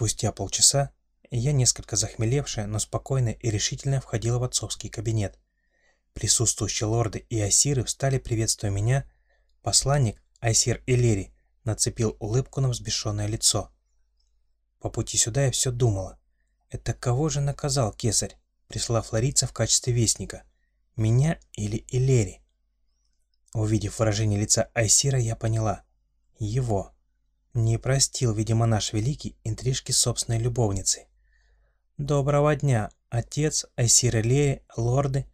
Спустя полчаса я, несколько захмелевшая, но спокойная и решительная, входила в отцовский кабинет. Присутствующие лорды и асиры встали, приветствуя меня. Посланник, асир Элери, нацепил улыбку на взбешенное лицо. По пути сюда я все думала. Это кого же наказал кесарь, прислав ларица в качестве вестника? Меня или Элери? Увидев выражение лица Айсира, я поняла. Его. Не простил, видимо, наш великий интрижки собственной любовницы. «Доброго дня, отец, Айсира Лея, лорды!»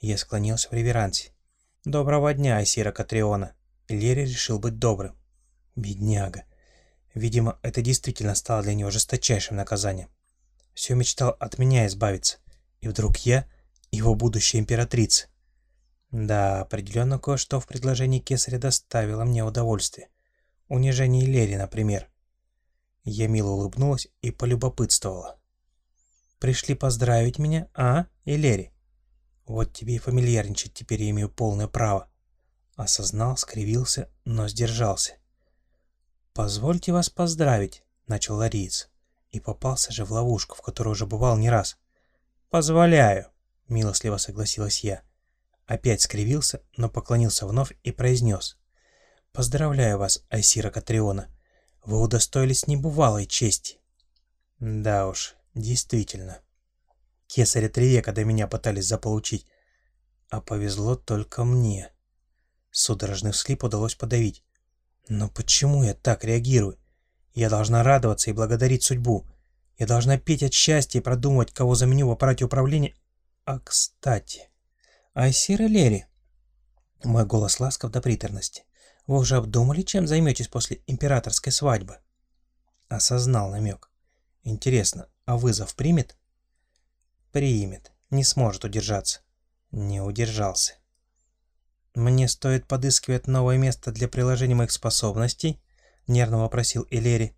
Я склонился в реверансе. «Доброго дня, Айсира Катриона!» Лери решил быть добрым. Бедняга. Видимо, это действительно стало для него жесточайшим наказанием. Все мечтал от меня избавиться. И вдруг я, его будущая императрица. Да, определенно кое-что в предложении кесаря доставило мне удовольствие. Унижение Лери, например. Я мило улыбнулась и полюбопытствовала. «Пришли поздравить меня, а, Элери?» «Вот тебе и фамильярничать теперь я имею полное право». Осознал, скривился, но сдержался. «Позвольте вас поздравить», — начал Лариец. И попался же в ловушку, в которой уже бывал не раз. «Позволяю», — милостливо согласилась я. Опять скривился, но поклонился вновь и произнес. «Поздравляю вас, Айсира Катриона. Вы удостоились небывалой чести». «Да уж, действительно. Кесаря три века до меня пытались заполучить, а повезло только мне». Судорожный всхлип удалось подавить. Но почему я так реагирую? Я должна радоваться и благодарить судьбу. Я должна петь от счастья и продумывать, кого заменю в аппарате управления. А кстати... Айсира Лери. Мой голос ласков до приторности. Вы уже обдумали, чем займетесь после императорской свадьбы? Осознал намек. Интересно, а вызов примет? Примет. Не сможет удержаться. Не удержался. «Мне стоит подыскивать новое место для приложения моих способностей?» — нервно вопросил Элери.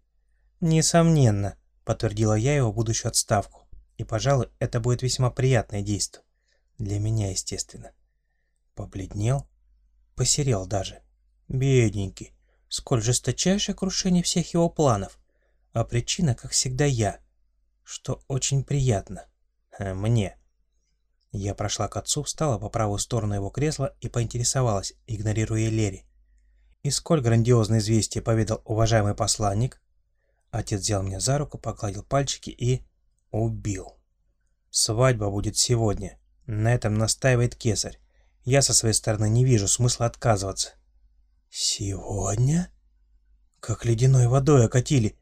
«Несомненно», — подтвердила я его будущую отставку. «И, пожалуй, это будет весьма приятное действие. Для меня, естественно». Побледнел, посерел даже. Бедненький, сколь жесточайшее крушение всех его планов. А причина, как всегда, я. Что очень приятно. Э, мне. Я прошла к отцу, встала по правую сторону его кресла и поинтересовалась, игнорируя Лери. «И сколь грандиозное известие поведал уважаемый посланник?» Отец взял меня за руку, погладил пальчики и... убил. «Свадьба будет сегодня. На этом настаивает кесарь. Я со своей стороны не вижу смысла отказываться». «Сегодня?» «Как ледяной водой окатили.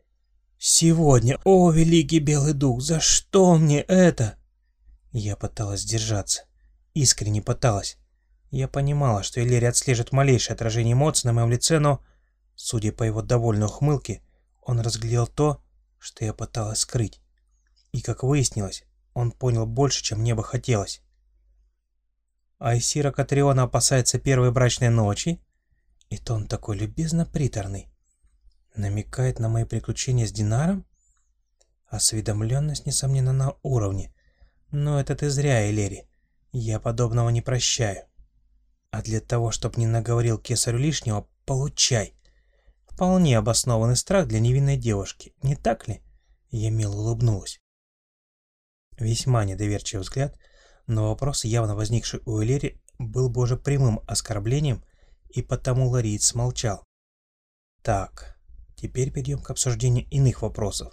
Сегодня, о, великий белый дух, за что мне это?» Я пыталась держаться. Искренне пыталась. Я понимала, что Элери отслеживает малейшее отражение эмоций на моем лице, но, судя по его довольной ухмылке, он разглядел то, что я пыталась скрыть. И, как выяснилось, он понял больше, чем мне бы хотелось. Айсира Катриона опасается первой брачной ночи, и то он такой любезно приторный. Намекает на мои приключения с Динаром? Осведомленность, несомненно, на уровне, но это ты зря, Элери. Я подобного не прощаю. А для того, чтобы не наговорил кесарю лишнего, получай. Вполне обоснованный страх для невинной девушки, не так ли? Я мило улыбнулась. Весьма недоверчивый взгляд, но вопрос, явно возникший у Элери, был бы уже прямым оскорблением, и потому Лариец смолчал. Так, теперь перейдем к обсуждению иных вопросов.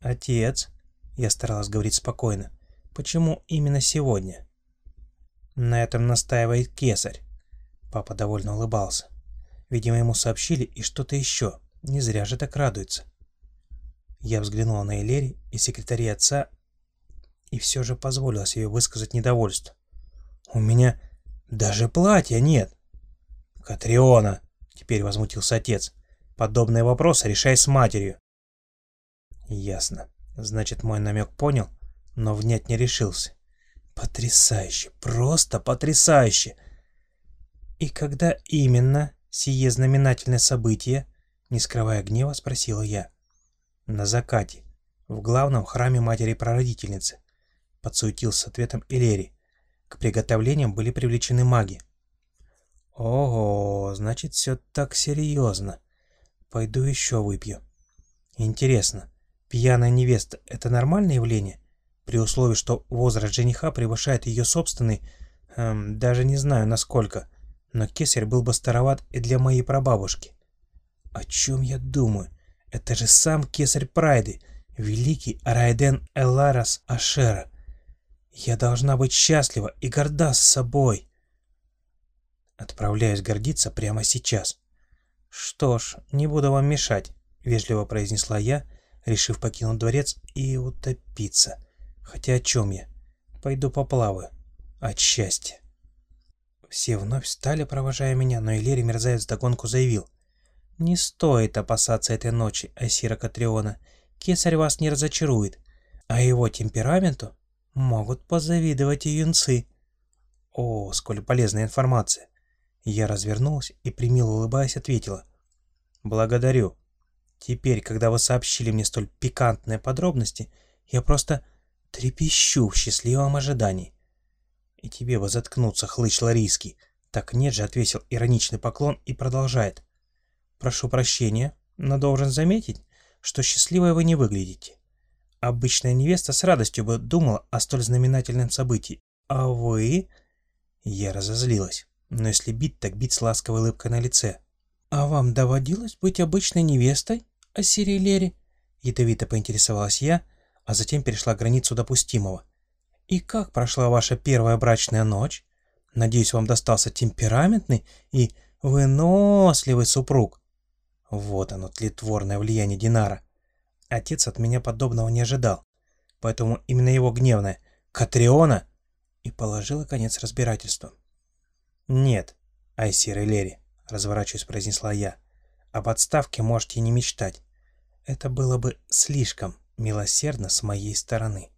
Отец, я старалась говорить спокойно, Почему именно сегодня? На этом настаивает кесарь. Папа довольно улыбался. Видимо, ему сообщили и что-то еще. Не зря же так радуется. Я взглянула на Элери и секретари отца и все же позволила себе высказать недовольство. «У меня даже платья нет!» «Катриона!» — теперь возмутился отец. «Подобные вопросы решай с матерью». «Ясно. Значит, мой намек понял, но внять не решился. Потрясающе, просто потрясающе! И когда именно сие знаменательное событие, не скрывая гнева, спросила я. На закате, в главном храме матери-прародительницы, подсуетился с ответом Элери. К приготовлениям были привлечены маги. Ого, значит, все так серьезно. Пойду еще выпью. Интересно, Пьяная невеста – это нормальное явление? При условии, что возраст жениха превышает ее собственный, эм, даже не знаю насколько, но кесарь был бы староват и для моей прабабушки. О чем я думаю? Это же сам кесарь Прайды, великий Райден Эларас Ашера. Я должна быть счастлива и горда с собой. Отправляюсь гордиться прямо сейчас. Что ж, не буду вам мешать, вежливо произнесла я, решив покинуть дворец и утопиться. Хотя о чем я? Пойду поплаваю. От счастья. Все вновь встали, провожая меня, но Илери мерзавец догонку заявил. «Не стоит опасаться этой ночи, Асира Катриона. Кесарь вас не разочарует, а его темпераменту могут позавидовать и юнцы». О, сколь полезная информация. Я развернулась и, примило улыбаясь, ответила. «Благодарю. Теперь, когда вы сообщили мне столь пикантные подробности, я просто трепещу в счастливом ожидании. И тебе бы заткнуться, хлыщ ларийский. Так нет же, ответил ироничный поклон и продолжает. Прошу прощения, но должен заметить, что счастливой вы не выглядите. Обычная невеста с радостью бы думала о столь знаменательном событии. А вы... Я разозлилась. Но если бить, так бить с ласковой улыбкой на лице. «А вам доводилось быть обычной невестой, Ассирии Лери?» Ядовито поинтересовалась я, а затем перешла границу допустимого. «И как прошла ваша первая брачная ночь? Надеюсь, вам достался темпераментный и выносливый супруг». Вот оно, тлетворное влияние Динара. Отец от меня подобного не ожидал, поэтому именно его гневное «Катриона» и положила конец разбирательству. «Нет, Айсир и Лери», — разворачиваясь, произнесла я, — «об отставке можете не мечтать. Это было бы слишком милосердно с моей стороны».